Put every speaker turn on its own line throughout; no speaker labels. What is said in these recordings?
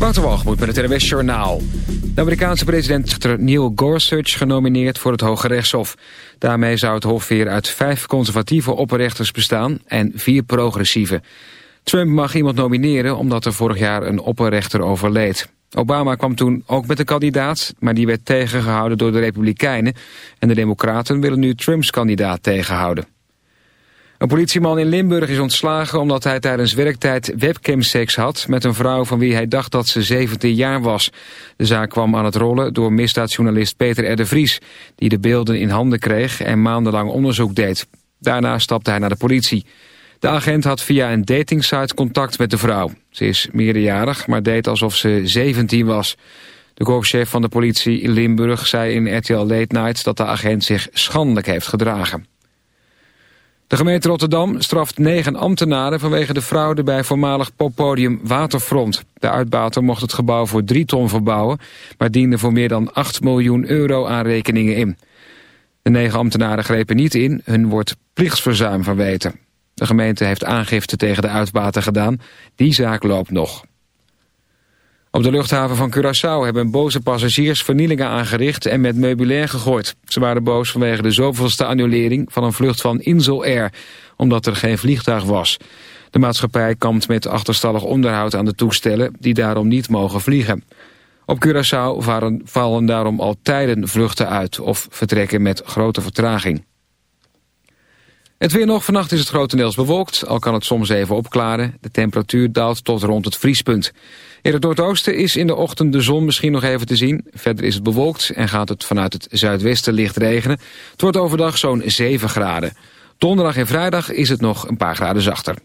Wouter Walgemoed met het RWS Journaal. De Amerikaanse president Neil Gorsuch genomineerd voor het Hoge Rechtshof. Daarmee zou het hof weer uit vijf conservatieve opperrechters bestaan en vier progressieve. Trump mag iemand nomineren omdat er vorig jaar een opperrechter overleed. Obama kwam toen ook met een kandidaat, maar die werd tegengehouden door de Republikeinen. En de Democraten willen nu Trumps kandidaat tegenhouden. Een politieman in Limburg is ontslagen omdat hij tijdens werktijd webcamseks had met een vrouw van wie hij dacht dat ze 17 jaar was. De zaak kwam aan het rollen door misdaadjournalist Peter R. Vries, die de beelden in handen kreeg en maandenlang onderzoek deed. Daarna stapte hij naar de politie. De agent had via een datingsite contact met de vrouw. Ze is meerderjarig, maar deed alsof ze 17 was. De korpschef van de politie in Limburg zei in RTL Late Night dat de agent zich schandelijk heeft gedragen. De gemeente Rotterdam straft negen ambtenaren vanwege de fraude bij voormalig poppodium Waterfront. De uitbater mocht het gebouw voor drie ton verbouwen, maar diende voor meer dan 8 miljoen euro aan rekeningen in. De negen ambtenaren grepen niet in, hun wordt plichtsverzuim verweten. De gemeente heeft aangifte tegen de uitbater gedaan, die zaak loopt nog. Op de luchthaven van Curaçao hebben boze passagiers vernielingen aangericht en met meubilair gegooid. Ze waren boos vanwege de zoveelste annulering van een vlucht van Insel Air, omdat er geen vliegtuig was. De maatschappij kampt met achterstallig onderhoud aan de toestellen die daarom niet mogen vliegen. Op Curaçao vallen daarom al tijden vluchten uit of vertrekken met grote vertraging. Het weer nog. Vannacht is het grotendeels bewolkt. Al kan het soms even opklaren. De temperatuur daalt tot rond het vriespunt. In het noordoosten is in de ochtend de zon misschien nog even te zien. Verder is het bewolkt en gaat het vanuit het zuidwesten licht regenen. Het wordt overdag zo'n 7 graden. Donderdag en vrijdag is het nog een paar graden zachter.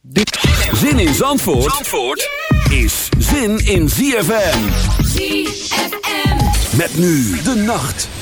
Dit... Zin in Zandvoort, Zandvoort is zin in ZFM. ZFM. Met nu de nacht.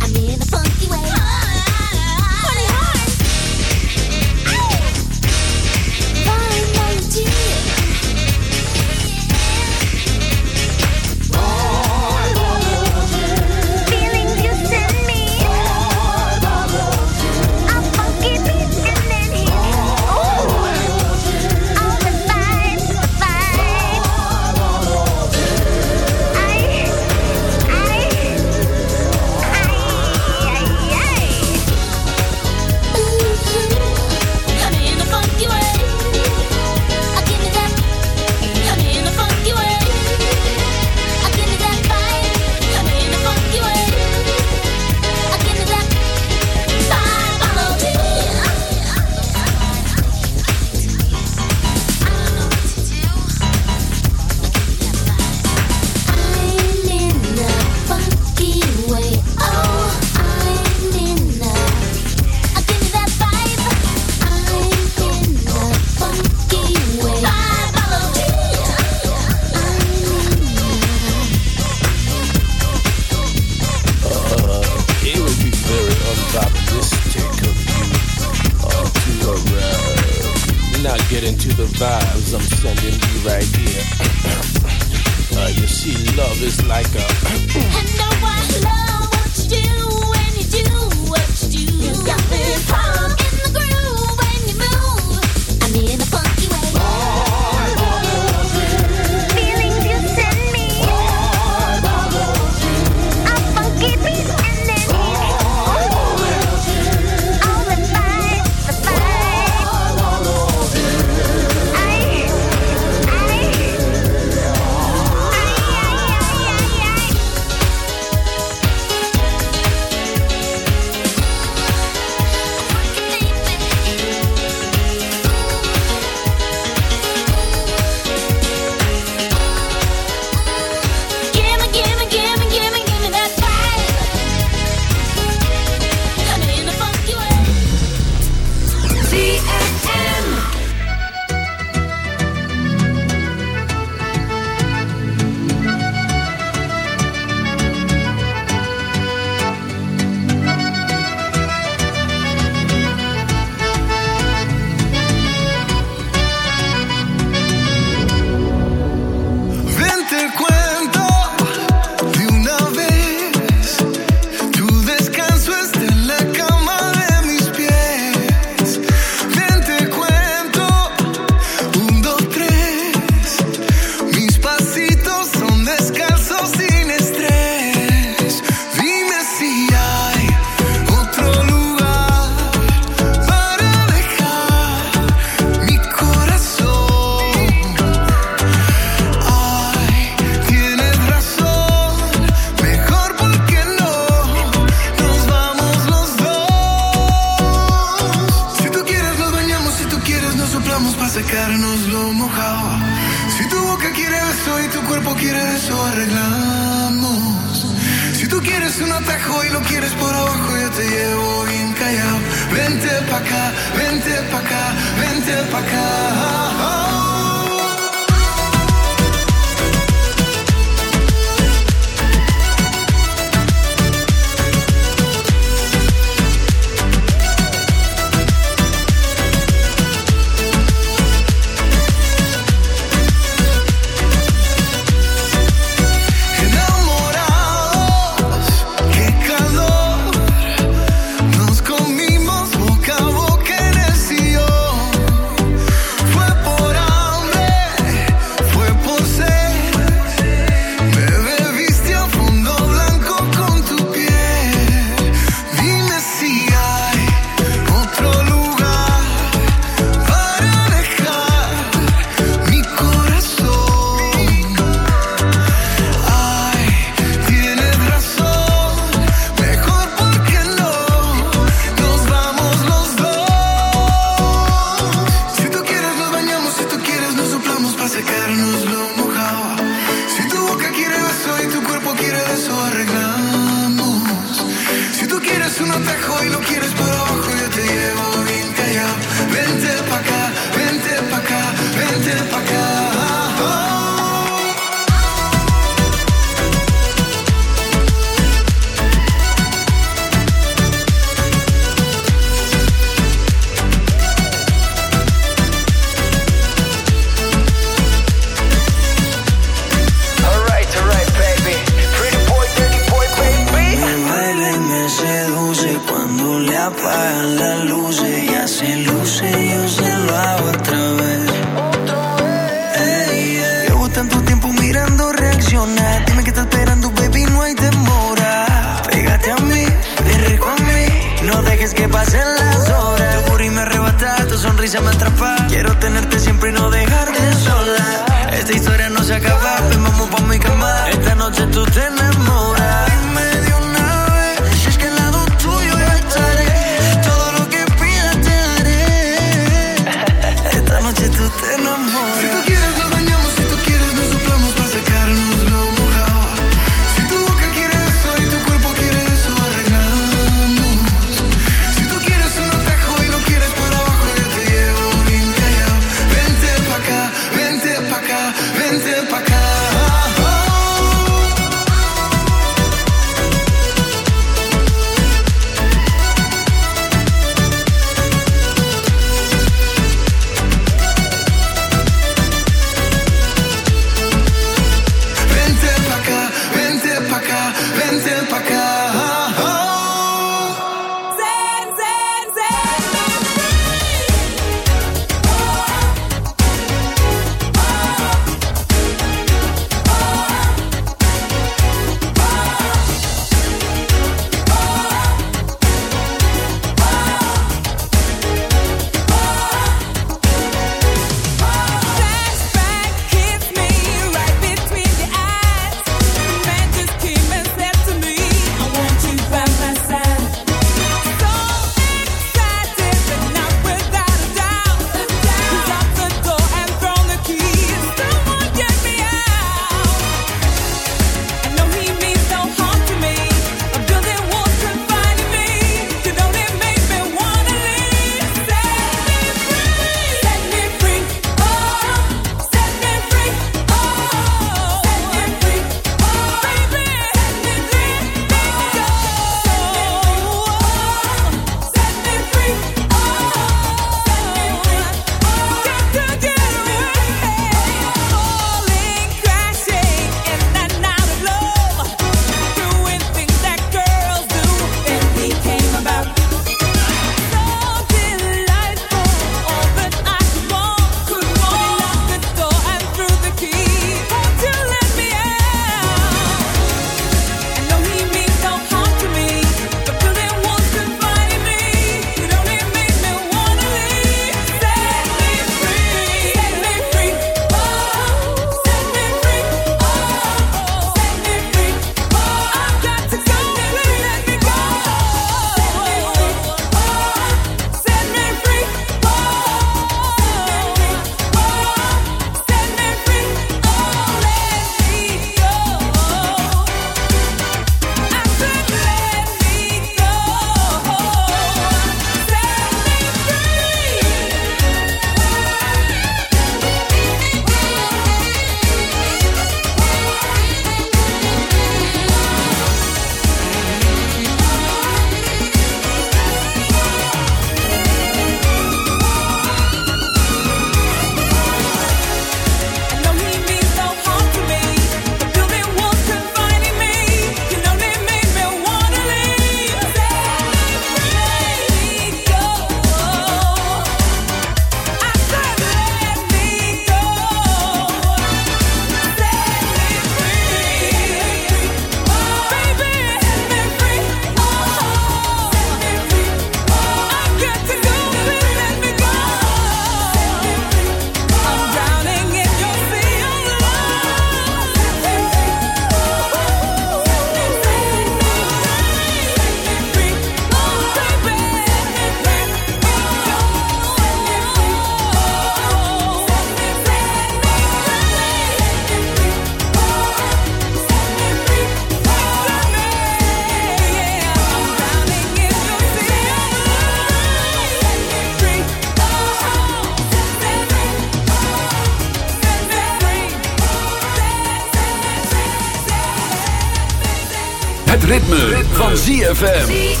ZFM.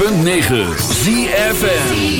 106.9 ZFN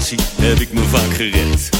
Ik wil de laatste zijn aan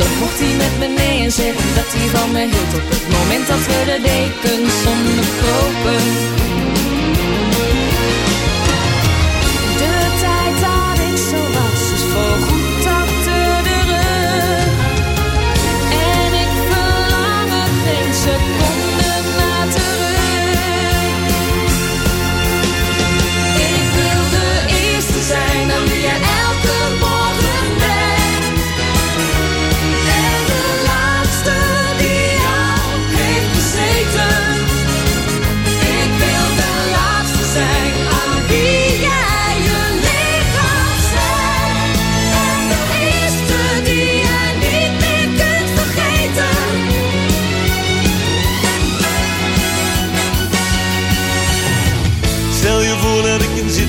dan mocht hij met me mee en zeggen dat hij van me hield Op het moment dat we de dekens onderkropen De tijd dat ik zo was is voorgoed achter de En ik verlang er geen seconde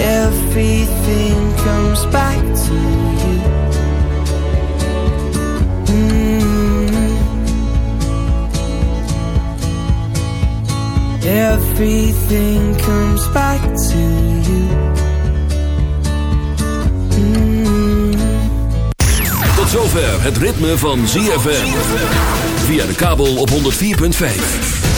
Everything comes back to you. Mm. Everything comes back to you. Mm.
Tot zover het ritme van ZFM. Via de kabel op 104.5.